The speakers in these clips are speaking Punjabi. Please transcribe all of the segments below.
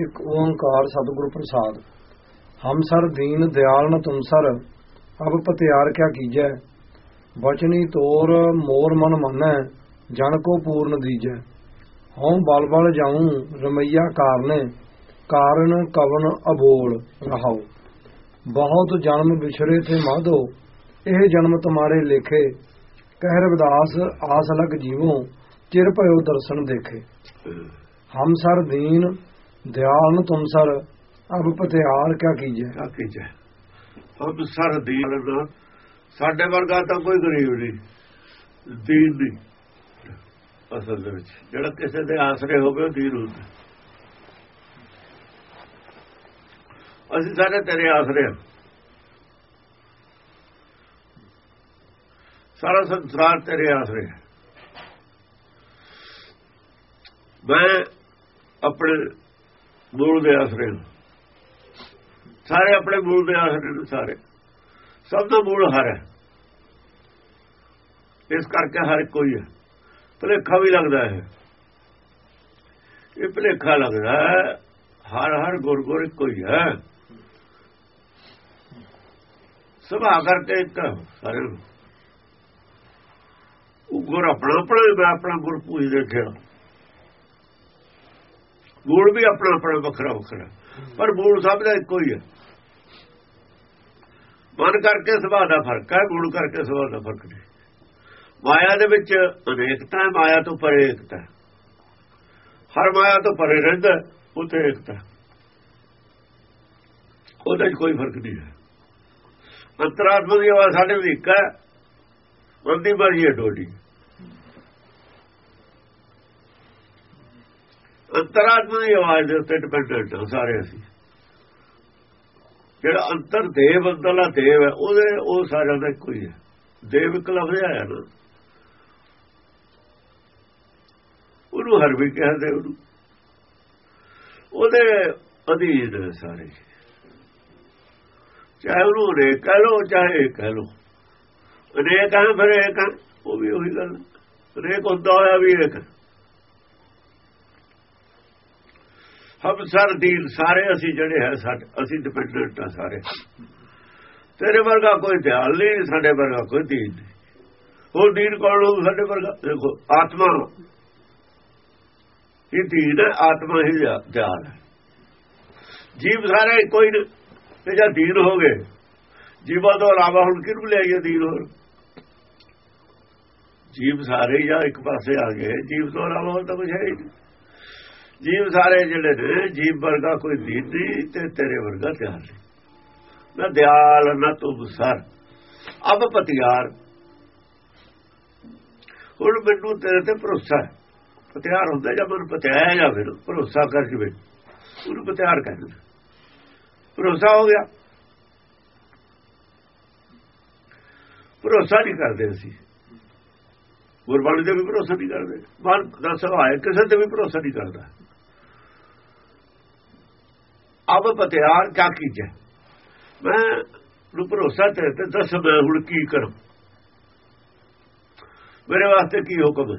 ਇੱਕ ਓੰਕਾਰ ਸਤਿਗੁਰ ਪ੍ਰਸਾਦ। ਹਮ ਸਰ ਦੀਨ ਦਿਆਲ ਨ ਤੁਮ ਸਰ, ਅਬ ਪਤਿਆਰ ਕਿਆ ਕੀਜੈ? ਬਚਨੀ ਤੋਰ ਮੋਰ ਮਨ ਮੰਨੈ, ਜਨ ਕੋ ਪੂਰਨ ਦੀਜੈ। ਹਉ ਬਲ ਬਲ ਜਾਉ ਰਮਈਆ ਕਾਰਨੇ, ਕਾਰਨ ਕਵਨ ਅਬੋਲ ਰਹਾਉ। ਬਹੁਤ ਜਨਮ ਵਿਛਰੇ ਥੇ ਮਾਧੋ, ਇਹ ਜਨਮ ਤੁਮਾਰੇ ਲੇਖੇ। ਕਹਿ ਰਵਿਦਾਸ, ਆਸ ਲਗ ਜੀਵੋ, ਚਿਰ ਭਇਓ ਦਰਸ਼ਨ ਦੇਖੇ। ਹਮ ਸਰ ਦੀਨ ਦਿਆਲ ਨ ਤੁਮ ਸਰ, ਅਬ ਪਤਿਆਰ ਕਿਆ ਕੀਜੈ? ਕਿਆ ਕੀਜੈ? ਹਮ ਸਰ ਦੀਨ ਨਾ, ਸਾਡੇ ਵਰਗਾ ਤਾਂ ਕੋਈ ਗਰੀਬ ਨਹੀਂ। ਦੀਨ ਨਹੀਂ। ਅਸਲ ਦੇ ਵਿੱਚ, ਜਿਹੜਾ ਕਿਸੇ ਦੇ ਆਸਰੇ ਹੋਵੇ ਉਹ ਦੀਨ ਹੁੰਦਾ। ਅਸੀਂ ਸਾਰੇ ਤੇਰੇ ਆਸਰੇ ਹਾਂ। ਸਾਰਾ ਸੰਸਾਰ ਤੇਰੇ ਆਸਰੇ ਹੈ। ਮੈਂ ਆਪਣੇ ਮੂਲ ਦੇ ਆਸਰੇ ਹਾਂ ਸਾਰੇ ਆਪਣੇ ਮੂਲ ਦੇ ਆਸਰੇ ਨੇ ਸਾਰੇ। ਸਭ ਦਾ ਮੂਲ ਹਰ ਹੈ। ਇਸ ਕਰਕੇ ਹਰ ਕੋਈ ਹੈ। ਭਲੇਖਾ ਵੀ ਲੱਗਦਾ ਹੈ। ਇਹ ਭਲੇਖਾ ਲੱਗਦਾ ਹਰ ਹਰ ਗੁਰ ਗੁਰ ਇੱਕੋ ਹੀ ਹੈ। ਸੁਭਾ ਕਰਕੇ ਇੱਕ ਸਾਰੇ ਨੂੰ। ਉਹ ਗੁਰ ਆਪਣਾ ਆਪਣਾ ਮੈਂ ਆਪਣਾ ਗੁਰ ਪੂਜ ਦੇਖਿਆ ਮੂਲ ਵੀ ਆਪਣਾ ਆਪਣਾ ਵੱਖਰਾ ਵੱਖਰਾ। ਪਰ ਮੂਲ ਸਭ ਦਾ ਇੱਕੋ ਹੀ ਹੈ। ਮਨ ਕਰਕੇ ਸੁਭਾਅ ਦਾ ਫ਼ਰਕ ਹੈ ਗੁਣ ਕਰਕੇ ਸੁਭਾਅ ਦਾ ਫ਼ਰਕ ਨਹੀਂ। ਮਾਇਆ ਦੇ ਵਿੱਚ ਅਨੇਕਤਾ ਹੈ, ਮਾਇਆ ਤੋਂ ਪਰੇ ਏਕਤਾ ਹਰ ਮਾਇਆ ਤੋਂ ਪਰੇ ਰਹਿੰਦਾ ਉਥੇ ਏਕਤਾ ਉਹਦੇ 'ਚ ਕੋਈ ਫ਼ਰਕ ਨਹੀਂ ਹੈ। ਅੰਤਰਾਤਮਾ ਦੀ ਆਵਾਜ਼ ਸਾਡੇ ਵਿੱਚ ਇੱਕ ਹੈ ਬੰਦੀ ਮਰਜ਼ੀ ਹੈ ਟੋਡੀ ਅੰਤਰਾਤਮਾ ਦੀ ਆਵਾਜ਼ ਦੇ ਉੱਤੇ ਡਿਪੈਂਡੈਂਟ ਹਾਂ ਸਾਰੇ ਅਸੀਂ। ਜਿਹੜਾ ਅੰਤਰ ਦੇਵ ਅੰਦਰਲਾ ਦੇਵ ਹੈ, ਉਹਦੇ, ਉਹ ਸਾਰਿਆਂ ਦਾ ਇੱਕੋ ਹੀ ਹੈ। ਦੇਵ ਇੱਕ ਲਫ਼ਜ਼ ਆਇਆ ਨਾ। ਉਹਨੂੰ ਹਰ ਵੀ ਕਹਿੰਦੇ ਉਹਨੂੰ। ਉਹਦੇ ਅਧੀਨ ਸਾਰੇ। ਚਾਹੇ ਉਹਨੂੰ ਰੇ ਕਹਿ ਲੋ ਚਾਹੇ ਕਹਿ ਲੋ ਅਨੇਕ ਹੈ, ਫਿਰ ਇੱਕ ਉਹ ਵੀ ਉਹੀ ਗੱਲ ਰੇਕ ਹੁੰਦਾ ਹੋਇਆ ਵੀ ਇੱਕ ਹਮ ਸਰ ਦੀਨ ਸਾਰੇ ਅਸੀਂ ਜਿਹੜੇ ਹੈ ਸਾਡੇ ਅਸੀਂ ਡਿਪੈਂਡੈਂਟ ਆ ਸਾਰੇ। ਤੇਰੇ ਵਰਗਾ ਕੋਈ ਧਿਆਨ ਨਹੀਂ, ਸਾਡੇ ਵਰਗਾ ਕੋਈ ਦੀਨ ਨਹੀਂ। ਹੋਰ ਦੀਨ ਕੌਣ ਲੋਕ ਸਾਡੇ ਵਰਗਾ? ਦੇਖੋ, ਆਤਮਾ। ਇਹ ਦੀਨ ਹੈ, ਆਤਮਾ ਹੀ ਧਿਆਨ ਹੈ। ਜੀਵ ਸਾਰੇ ਕੋਈ ਤੇ ਜਾਂ ਦੀਨ ਹੋ ਗਏ। ਜੀਵਾਂ ਤੋਂ ਇਲਾਵਾ ਹੁਣ ਕਿਹਨੂੰ ਲੈ ਲਿਆਈਏ ਦੀਨ ਹੋਰ? ਜੀਵ ਸਾਰੇ ਜਾਂ ਇੱਕ ਪਾਸੇ ਆ ਗਏ। ਜੀਵ ਤੋਂ ਇਲਾਵਾ ਹੋਰ ਤਾਂ ਕੁਝ ਹੈ ਹੀ ਨਹੀਂ। ਜੀਵ ਸਾਰੇ ਜਿਹੜੇ ਨੇ, ਜੀਵ ਵਰਗਾ ਕੋਈ ਦੀਨ ਨਹੀਂ ਤੇ ਤੇਰੇ ਵਰਗਾ ਧਿਆਨ ਨਹੀਂ। ਨਾ ਦਿਆਲ, ਨਾ ਤੁਮ ਸਰ ਅਬ ਪਤਿਆਰ। ਹੁਣ ਮੈਨੂੰ ਤੇਰੇ ਤੇ ਭਰੋਸਾ ਹੈ। ਪਤਿਆਰ ਹੁੰਦਾ ਜਾਂ ਮਨ ਪਤਿਆਇਆ ਜਾਂ ਫਿਰ ਭਰੋਸਾ ਕਰ ਜਵੇ ਉਹਨੂੰ ਪਤਿਆਰ ਕਹਿੰਦੇ ਭਰੋਸਾ ਹੋ ਗਿਆ। ਭਰੋਸਾ ਨਹੀਂ ਕਰਦੇ ਅਸੀਂ। ਗੁਰਬਾਣੀ ਤੇ ਵੀ ਭਰੋਸਾ ਨਹੀਂ ਕਰਦੇ। ਮਨ ਦਾ ਸੁਭਾਅ ਕਿਸੇ ਤੇ ਵੀ ਭਰੋਸਾ ਨਹੀਂ ਕਰਦਾ। ਅਬ ਪਤਿਆਰ ਕਿਆ ਕੀਜੈ? ਮੈਂ ਨੂੰ ਭਰੋਸਾ ਤੇ ਤੇ ਦੱਸ, ਮੈਂ ਹੁਣ ਕੀ ਕਰਾਂ? ਮੇਰੇ ਵਾਸਤੇ ਕੀ ਹੁਕਮ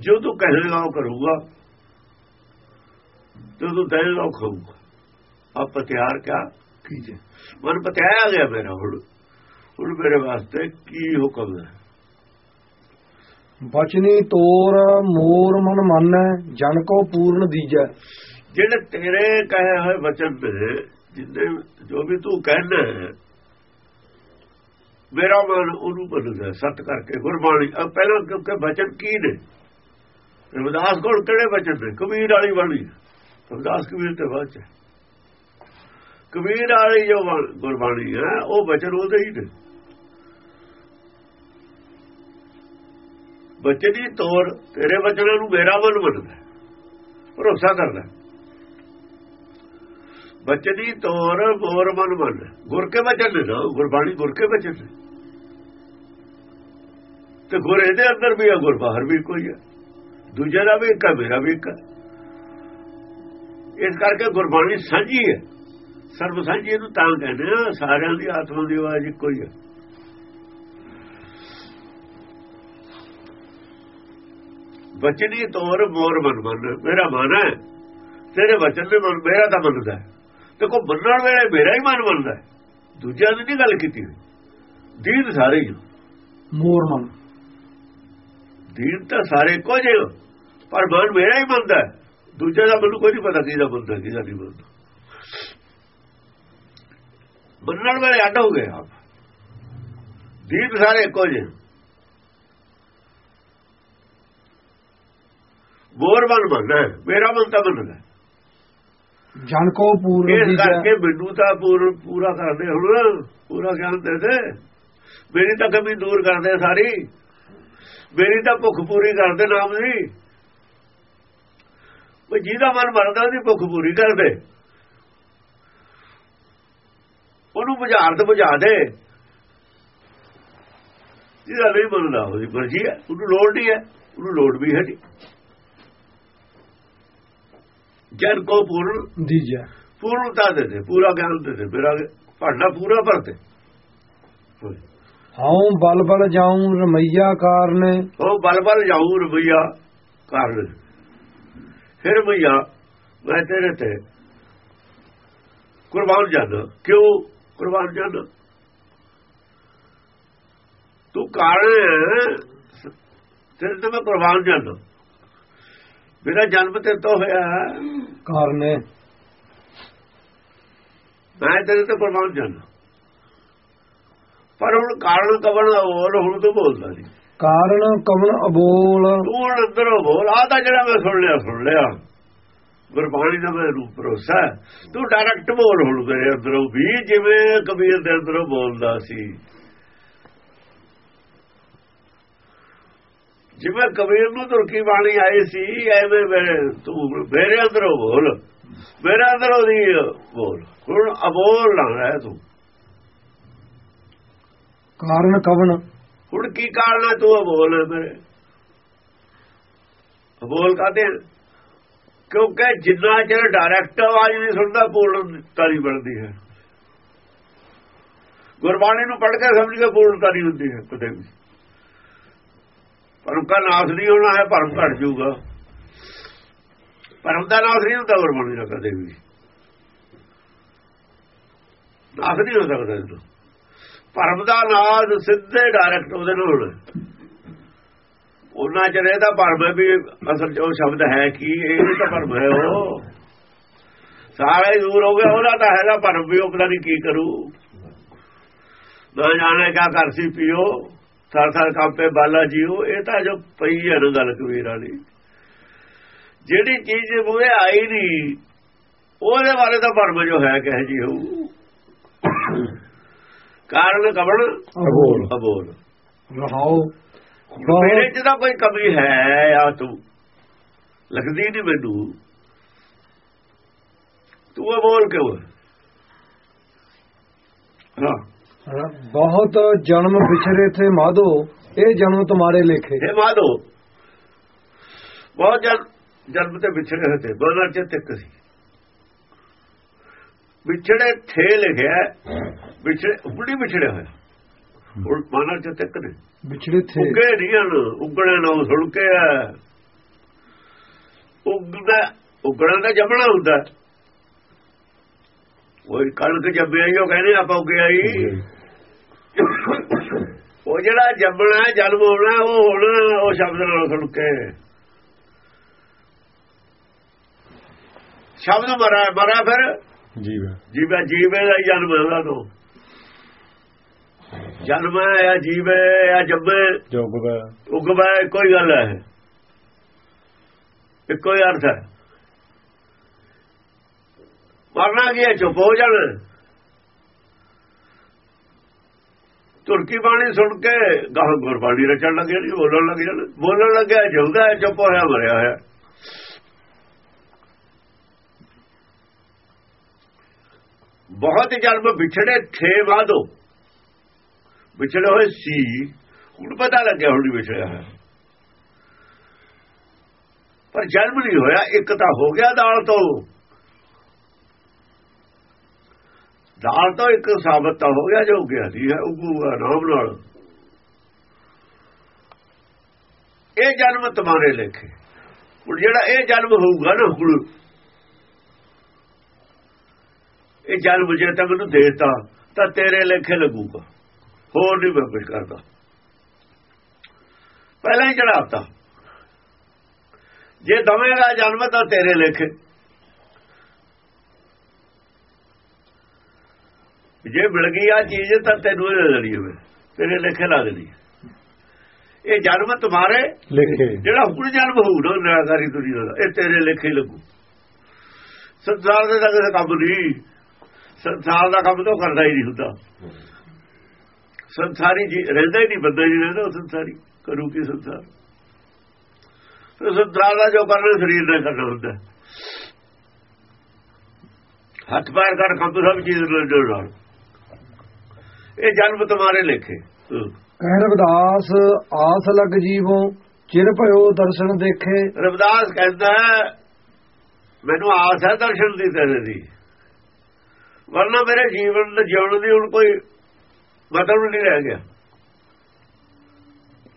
ਜੋ ਤੂੰ ਕਹੇਗਾ ਉਹ ਕਰੂਗਾ, ਜੋ ਤੂੰ ਦੇਗਾ ਉਹ ਖਾਊਂਗਾ। ਅਬ ਪਤਿਆਰ ਕਿਆ ਕੀਜੈ? ਮਨ ਪਤਿਆਇਆ ਗਿਆ ਮੇਰਾ ਹੁਣ। ਹੁਣ ਮੇਰੇ ਵਾਸਤੇ ਕੀ ਹੁਕਮ ਹੈ? ਬਚਨੀ ਤੋਰ, ਮੋਰ ਮਨ ਮੰਨੈ, ਜਨ ਕੋ ਪੂਰਨ ਦੀਜੈ। ਜਿਹੜੇ ਤੇਰੇ ਕਹੇ ਹੋਏ ਵਚਨ ਨੇ ਜਿੰਨੇ ਜੋ ਵੀ ਤੂੰ ਕਹਿੰਦਾ ਹੈ, ਮੇਰਾ ਮਨ ਉਹਨੂੰ ਮੰਨਦਾ ਸਤ ਕਰਕੇ ਗੁਰਬਾਣੀ। ਪਹਿਲਾਂ ਕਿਉਂਕਿ ਵਚਨ ਕੀ ਨੇ? ਰਵਿਦਾਸ ਕੋਲ ਕਿਹੜੇ ਵਚਨ ਨੇ? ਕਬੀਰ ਵਾਲੀ ਬਾਣੀ। ਰਵਿਦਾਸ ਕਬੀਰ ਤੇ ਬਾਅਦ ਚ। ਕਬੀਰ ਵਾਲੀ ਜੋ ਗੁਰਬਾਣੀ ਹੈ, ਉਹ ਵਚਨ ਉਹਦੇ ਹੀ ਨੇ। ਬਚਨੀ ਤੌਰ ਤੇਰੇ ਵਚਨਾਂ ਨੂੰ ਮੇਰਾ ਮਨ ਮੰਨਦਾ ਭਰੋਸਾ ਕਰਦਾ ਬਚਨੀ ਤੋਰ ਮੋਰ ਮਨ ਮੰਨ। ਗੁਰ ਕੇ ਵਚਨ ਨੇ ਗੁਰਬਾਣੀ ਗੁਰ ਕੇ ਬਚਨ ਤੇ ਗੁਰ ਇਹਦੇ ਅੰਦਰ ਵੀ ਹੈ ਗੁਰ ਬਾਹਰ ਵੀ ਕੋਈ ਹੈ ਦੂਜੇ ਦਾ ਵੀ ਇੱਕ ਮੇਰਾ ਵੀ ਇੱਕ ਇਸ ਕਰਕੇ ਗੁਰਬਾਣੀ ਸਾਂਝੀ ਹੈ। ਸਰਬ ਸਾਂਝੀ ਨੂੰ ਤਾਂ ਕਹਿੰਦੇ ਆ, ਸਾਰਿਆਂ ਦੀ, ਆਤਮਾ ਦੀ ਆਵਾਜ਼ ਇੱਕੋ ਹੀ ਹੈ ਬਚਨੀ ਤੋਰ ਮੋਰ ਮਨ ਮਨ, ਮੇਰਾ ਮਨ ਹੈ। ਤੇਰੇ ਵਚਨ ਦੇ ਮਨ, ਮੇਰਾ ਤਾਂ ਮੰਨਦਾ ਹੈ। ਦੇਖੋ ਮੰਨਣ ਵੇਲੇ ਮੇਰਾ ਹੀ ਮਨ ਮੰਨਦਾ ਦੂਜਿਆਂ ਦੀ ਨਹੀਂ ਗੱਲ ਕੀਤੀ। ਦੀਨ ਸਾਰੇ ਹੀ। ਮੋਰ ਮਨ ਦੀਨ ਤਾਂ ਸਾਰੇ ਹੋ। ਪਰ ਮਨ ਮੇਰਾ ਹੀ ਮੰਨਦਾ ਹੈ ਦੂਜੇ ਦਾ ਮੈਨੂੰ ਕੋਈ ਨਹੀਂ ਪਤਾ ਕਿਹਦਾ ਮੰਨਦਾ ਕਿਹਦਾ ਨਹੀਂ ਮੰਨਦਾ ਮੰਨਣ ਵੇਲੇ ਅੱਡ ਹੋ ਗਏ ਆਪ ਦੀਨ ਸਾਰੇ ਜਿਹੇ ਮੋਰ ਮਨ ਮੰਨਦਾ ਮੇਰਾ ਮਨ ਤਾਂ ਮੰਨਦਾ। ਜਨ ਕੋ ਪੂਰਨ ਇਸ ਦੀਜੈ ਕਰਕੇ ਮੈਨੂੰ ਤਾਂ ਪੂਰ ਪੂਰਾ ਕਰਦੇ ਹੁਣ ਪੂਰਾ ਗਿਆਨ ਦੇ ਦੇ ਮੇਰੀ ਤਾਂ ਕਮੀ ਦੂਰ ਕਰਦੇ ਸਾਰੀ। ਮੇਰੀ ਤਾਂ ਭੁੱਖ ਪੂਰੀ ਕਰਦੇ ਨਾਮ ਦੀ ਉਹ ਜਿਹਦਾ ਮਨ ਮਰਦਾ ਉਹਦੀ ਭੁੱਖ ਪੂਰੀ ਕਰਦੇ। ਉਹਨੂੰ ਬੁਝਾਰ ਤੇ ਬੁਝਾ ਦੇ। ਜਿਹਦਾ ਨਹੀਂ ਮੰਨਦਾ ਉਹਦੀ ਮਰਜ਼ੀ ਹੈ। ਉਹਨੂੰ ਲੋੜ ਨਹੀਂ ਹੈ ਉਹਨੂੰ ਲੋੜ ਵੀ ਹੈ ਨਹੀਂ ਜਨ ਕੋ ਪੂਰਨ ਦੀਜੈ ਪੂਰਨਤਾ ਦੇ ਦੇ ਪੂਰਾ ਗਿਆਨ ਦੇ ਦੇ ਮੇਰਾ ਭਾਂਡਾ ਪੂਰਾ ਭਰਤੇ ਹਉ ਬਲ ਬਲ ਜਾਉ ਰਮਈਆ ਕਾਰਨੇ। ਉਹ ਬਲ ਬਲ ਜਾਊ ਰੁਪਈਆ ਕਰ ਫਿਰ ਰੁਪਈਆ ਮੈਂ ਤੇਰੇ ਤੇ ਕੁਰਬਾਨ ਜਾਣਾ ਕਿਉਂ ਕੁਰਬਾਨ ਜਾਣਾ ਤੂੰ ਕਾਰਨ ਤੇਰੇ ਤੇ ਮੈਂ ਕੁਰਬਾਨ ਜਾਣਾ ਮੇਰਾ ਜਨਮ ਤੇ ਤੋਂ ਹੋਇਆ। ਹੈ, ਕਾਰਨੇ ਮੈਂ ਤੇਰੇ ਤੇ ਕੁਰਬਾਨ ਜਾਣਾ ਪਰ ਹੁਣ ਕਾਰਨ ਕਵਣ ਦਾ ਬੋਲ ਹੁਣ ਤੂੰ ਬੋਲਦਾ ਨਹੀਂ। ਕਾਰਨ ਕਵਨ ਅਬੋਲ? ਤੂੰ ਅੰਦਰੋਂ ਬੋਲ ਆ ਤਾਂ ਜਿਹੜਾ ਮੈਂ ਸੁਣ ਲਿਆ ਸੁਣ ਲਿਆ। ਗੁਰਬਾਣੀ ਦਾ ਮੈਂ ਰੂਪ ਭਰੋਸਾ ਹੈ। ਤੂੰ ਡਾਇਰੈਕਟ ਬੋਲ ਹੁਣ ਮੇਰੇ ਅੰਦਰੋਂ ਵੀ ਜਿਵੇਂ ਕਬੀਰ ਦੇ ਅੰਦਰੋਂ ਬੋਲਦਾ ਸੀ। ਜਿਵੇਂ ਕਬੀਰ ਨੂੰ ਤੁਰਕੀ ਬਾਣੀ ਆਈ ਸੀ ਐਵੇਂ ਮੇਰੇ ਤੂੰ ਮੇਰੇ ਅੰਦਰੋਂ ਬੋਲ। ਮੇਰੇ ਅੰਦਰੋਂ ਦੀ ਬੋਲ। ਹੁਣ ਅਬੋਲ ਨਾ ਰਹਿ ਤੂੰ। ਕਾਰਨ ਕਵਨ ਹੁਣ ਕੀ ਕਾਰਨ ਹੈ ਤੂੰ ਅਬੋਲ ਹੈ ਮੇਰੇ? ਅਬੋਲ ਕਾਤੇ ਕਿਉਂਕਿ ਜਿੰਨਾ ਚਿਰ ਡਾਇਰੈਕਟ ਆਵਾਜ਼ ਨਹੀਂ ਸੁਣਦਾ ਪੂਰਨਤਾ ਨਹੀਂ ਬਣਦੀ ਹੈ। ਗੁਰਬਾਣੀ ਨੂੰ ਪੜ੍ਹ ਕੇ ਸਮਝ ਕੇ ਪੂਰਨਤਾ ਨਹੀਂ ਹੁੰਦੀ ਹੈ ਕਦੇ ਵੀ। ਪਰਮ ਦਾ ਨਾਸ ਨਹੀਂ ਹੋਣਾ ਹੈ ਭਰਮ ਘਟ ਜਾਊਗਾ। ਭਰਮ ਦਾ ਨਾਸ ਨਹੀਂ ਹੁੰਦਾ ਗੁਰਬਾਣੀ ਦਾ ਕਦੇ ਵੀ ਨਾਸ ਨਹੀਂ ਹੋ ਸਕਦਾ ਇਹਨੂੰ ਭਰਮ ਦਾ ਨਾਸ ਸਿੱਧੇ ਡਾਇਰੈਕਟ ਉਹਦੇ ਨਾਲ। ਹੋਣਾ ਉਹਨਾਂ ਚ ਇਹਦਾ ਭਰਮ ਹੈ ਵੀ ਅਸਲ ਚ ਉਹ ਸ਼ਬਦ ਹੈ ਕੀ, ਇਹ ਤਾਂ ਭਰਮ ਹੈ ਉਹ। ਸਾਰਾ ਹੀ ਦੂਰ ਹੋ ਗਿਆ, ਉਹਦਾ ਤਾਂ ਹੈਗਾ ਭਰਮ ਵੀ ਉਹ ਪਤਾ ਨਹੀਂ ਕੀ ਕਰੂ। ਨਾ ਜਾਣੇ ਕਿਆ ਕਰਸੀ ਪੀਓ। ਸਰ ਸਰ ਕੰਪੇ ਬਾਲਾ ਜੀਓ ਇਹ ਤਾਂ ਜੋ ਪਈ ਹੈ ਨਾ ਗੱਲ ਕਬੀਰ ਵਾਲੀ। ਜਿਹੜੀ ਚੀਜ਼ ਮੂਹਰੇ ਆਈ ਨਹੀਂ ਉਹਦੇ ਬਾਰੇ ਤਾਂ ਭਰਮ ਜੋ ਹੈ ਕਹੇ ਜੀ ਹੋਊ। ਕਾਰਨ ਕਵਣ ਅਬੋਲ। ਅਬੋਲ। ਰਹਾਉ ਮੇਰੇ ਚ ਤਾਂ ਕੋਈ ਕਮੀ ਹੈ ਆ ਤੂੰ। ਲੱਗਦੀ ਨਹੀਂ ਮੈਨੂੰ। ਤੂੰ ਇਹ ਬੋਲ ਕਿਉਂ ਹੈ? ਹਾਂ ਬਹੁਤ ਜਨਮ ਵਿਛਰੇ ਥੇ ਮਾਧੋ ਇਹ ਜਨਮ ਤੁਹਾਰੇ ਲੇਖੇ। ਇਹ ਮਾਦੋ ਬਹੁਤ ਜਨ ਜਨਮ ਤੇ ਵਿਛੜੇ ਹੋਏ ਤੇ ਦੋਨਾਂ ਚ ਤਿੱਕ ਸੀ। ਵਿਛੜੇ ਥੇ ਲਿਖਿਆ ਹੈ, ਵਿਛੜੇ ਉਗੜੀ ਵਿਛੜੇ ਹੋਇਆ ਹੁਣ ਮਾਨਰ ਚ ਤਿੱਕ ਨੇ। ਵਿਛੜੇ ਥੇ। ਉੱਗੇ ਨਹੀਂ ਹਨ ਉਗਣੇ ਨਾ ਸੁਣ ਕੇ ਉਗਦਾ ਉਗਣਾ ਦਾ ਜੰਮਣਾ ਹੁੰਦਾ ਉਹ ਕਣਕ ਜੰਮਿਆ ਹੀ ਉਹ ਕਹਿੰਦੇ ਆਪਾਂ ਉੱਗੇ ਆਈ। ਉਹ ਜਿਹੜਾ ਜੰਮਣਾ ਜਨਮ ਹੋਣਾ ਉਹ ਹੋਣਾ ਉਹ ਸ਼ਬਦ ਨਾਲ ਸੁਣ ਕੇ। ਸ਼ਬਦ ਮਰਾ ਮਰਾ ਫਿਰ। ਜੀਵ ਜੀਵੇ ਜੀਵੇ ਦਾ ਜਨਮ ਹੈ ਉਹਦਾ ਤੋਂ ਜਨਮ ਜਾਂ ਜੀਵੇ ਜਾਂ ਜੰਮੇ ਜੋਗ ਵਾ ਉਗਵਾ ਕੋਈ ਗੱਲ ਹੈ। ਇੱਕੋ ਹੀ ਅਰਥ ਹੈ। ਮਰਨਾ ਕੀ ਹੈ? ਚੁੱਪ ਹੋ ਜਾਣਾ। ਤੁਰਕੀ ਬਾਣੀ ਸੁਣ ਕੇ ਗਾਹ ਗੁਰਬਾਣੀ ਰਚਣ ਲੱਗੇ ਨਹੀਂ ਬੋਲਣ ਲੱਗ ਜਾਣ ਬੋਲਣ ਲੱਗਿਆ, ਜਿਉਂਦਾ ਹੈ, ਚੁੱਪ ਹੋਇਆ, ਮਰਿਆ ਹੋਇਆ। ਬਹੁਤ ਜਨਮ ਵਿਛੜੇ ਥੇ ਵਾਦੋ ਵਿਛੜੇ ਹੋਏ ਸੀ। ਹੁਣ ਪਤਾ ਲੱਗਿਆ, ਹੁਣ ਵਿਛੜਿਆ ਹੋਇਆ। ਪਰ ਜਨਮ ਨਹੀਂ ਹੋਇਆ, ਇੱਕ ਤਾਂ ਹੋ ਗਿਆ ਦਾਲ ਤੋਂ। ਦਾਲ ਤਾਂ ਇੱਕ ਸਾਬਤ ਤਾਂ ਹੋ ਗਿਆ ਜੋ ਗਿਆ ਸੀ ਹੈ ਉਗੂਗਾ ਨਾਮ ਨਾਲ। ਇਹ ਜਨਮ ਤੁਹਾਰੇ ਲੇਖੇ। ਹੁਣ ਜਿਹੜਾ ਇਹ ਜਨਮ ਹੋਊਗਾ ਨਾ ਹੁਣ, ਇਹ ਜਨਮ ਜੇ ਤਾਂ ਮੈਨੂੰ ਦੇਤਾ, ਤਾਂ ਤੇਰੇ ਲੇਖੇ ਲੱਗੂਗਾ। ਹੋਰ ਨਹੀਂ ਮੈਂ ਕੁਝ ਕਰਦਾ। ਪਹਿਲਾਂ ਹੀ ਚੜਾਤਾ ਜੇ ਦਵੇਂਗਾ ਜਨਮ ਤਾਂ ਤੇਰੇ ਲੇਖੇ। ਜੇ ਮਿਲ ਗਈ ਆ ਚੀਜ਼ ਤਾਂ ਤੈਨੂੰ ਇਹ ਦੇਣੀ ਹੋਵੇ। ਤੇਰੇ ਲੇਖੇ ਲਾ ਦੇਣੀ। ਇਹ ਜਨਮ ਤੁਹਾਰੇ ਲਿਖੇ। ਜਿਹੜਾ ਹੁਣ ਜਨਮ ਹੋਊ ਨਾ ਨਿਰਾਕਾਰੀ ਦੁਨੀਆ ਦਾ ਇਹ ਤੇਰੇ ਲੇਖੇ ਲੱਗੂ। ਸੰਸਾਰ ਦੇ ਤਾਂ ਕੰਮ ਨਹੀਂ। ਸੰਸਾਰ ਦਾ ਕੰਮ ਤਾਂ ਕਰਦਾ ਹੀ ਨਹੀਂ ਹੁੰਦਾ। ਸੰਸਾਰੀ ਜੀ ਰਹਿੰਦਾ ਹੀ ਨਹੀਂ ਬੰਦਾ ਨਹੀਂ ਰਹਿੰਦਾ ਉਹ ਸੰਸਾਰੀ। ਕਰੂ ਕੀ ਸੰਸਾਰ? ਤੇ ਸੰਸਾਰ ਦਾ ਜੋ ਕਰਨਾ ਸਰੀਰ ਨੇ ਕਰਨਾ ਹੁੰਦਾ। ਹੱਥ ਪੈਰ ਕਰ ਕੰਮ ਸਭ ਚੀਜ਼ ਨਾਲ ਇਹ ਜਨਮ ਤੁਹਾਰੇ ਲੇਖੇ। ਕਹਿ ਰਵਿਦਾਸ ਆਸ ਲਗ ਜੀਵੋ ਚਿਰ ਭਇਓ ਦਰਸ਼ਨ ਦੇਖੇ। ਰਵਿਦਾਸ ਕਹਿੰਦਾ ਮੈਨੂੰ ਆਸ ਹੈ ਦਰਸ਼ਨ ਦੀ ਤੇਰੇ ਦੀ। ਵਰਨਾ ਮੇਰੇ ਜੀਵਨ ਦੇ ਜਿਉਣ ਦੀ ਹੁਣ ਕੋਈ ਮਤਲਬ ਨਹੀਂ ਰਹਿ ਗਿਆ।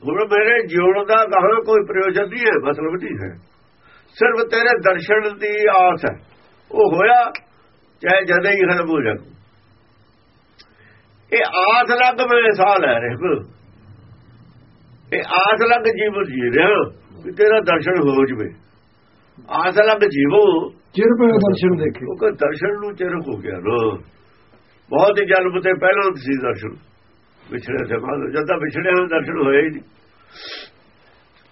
ਹੁਣ ਮੇਰੇ ਜਿਉਣ ਦਾ ਗਾਹਾਂ ਕੋਈ ਪ੍ਰਯੋਜਨ ਨਹੀਂ ਹੈ ਮਤਲਬ ਨਹੀਂ ਹੈ। ਸਿਰਫ ਤੇਰੇ ਦਰਸ਼ਨ ਦੀ ਆਸ ਹੈ। ਉਹ ਹੋਇਆ ਚਾਹੇ ਜਦ ਹੀ ਖਤਮ ਹੋ ਜਾਵੇ। ਇਹ ਆਸ ਲੱਗ ਮੇਰੇ ਸਾਹ ਲੈ ਰਹੇ ਇਹ ਆਸ ਲੱਗ ਜੀਵਨ ਜੀ ਰਿਹਾ ਕਿ ਤੇਰਾ ਦਰਸ਼ਨ ਹੋ ਜਵੇ। ਆਸ ਲੱਗ ਜੀਵੋ। ਚਿਰ ਭਇਓ ਦਰਸ਼ਨ ਦੇਖੇ। ਉਹ ਦਰਸ਼ਨ ਨੂੰ ਚਿਰ ਹੋ ਗਿਆ ਨਾ। ਬਹੁਤ ਹੀ ਜਨਮ ਤੇ ਪਹਿਲਾਂ ਸੀ ਦਰਸ਼ਨ। ਵਿਛੜੇ ਤੇ ਬਾਅਦ ਜਦ ਵਿਛੜੇ ਹੋਏ ਦਰਸ਼ਨ ਹੋਇਆ ਹੀ ਨਹੀਂ।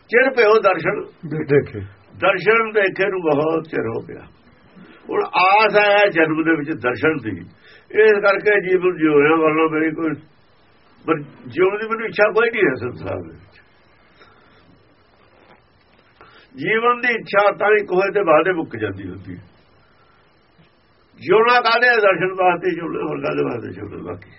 ਚਿਰ ਪਿਓ ਦਰਸ਼ਨ। ਦੇਖੇ। ਦਰਸ਼ਨ ਦੇਖੇ ਨੂੰ ਬਹੁਤ ਚਿਰ ਹੋ ਗਿਆ। ਆਸ ਹੈ ਜਨਮ ਦੇ ਵਿੱਚ ਦਰਸ਼ਨ ਦੀ। ਇਸ ਕਰਕੇ ਜੀਵਨ ਜਿਉ ਰਿਹਾ ਮੇਰੀ ਕੋਈ ਪਰ ਜਿਉਣ ਦੀ ਮੈਨੂੰ ਇੱਛਾ ਕੋਈ ਨਹੀਂ ਹੈ ਸੰਸਾਰ ਦੇ ਵਿੱਚ। ਜੀਵਨ ਦੀ ਇੱਛਾ ਤਾਂ ਇੱਕ ਹੋਏ ਤੇ ਬਾਅਦੇ ਮੁੱਕ ਜਾਂਦੀ ਹੁੰਦੀ ਹੈ। ਜਿਉਣਾ ਕਾਹਦੇ ਦਰਸ਼ਨ ਵਾਸਤੇ ਜਿਉਣਾ ਹੋਰ ਕਾਹਦੇ ਵਾਸਤੇ ਜਿਉਣਾ ਬਾਕੀ?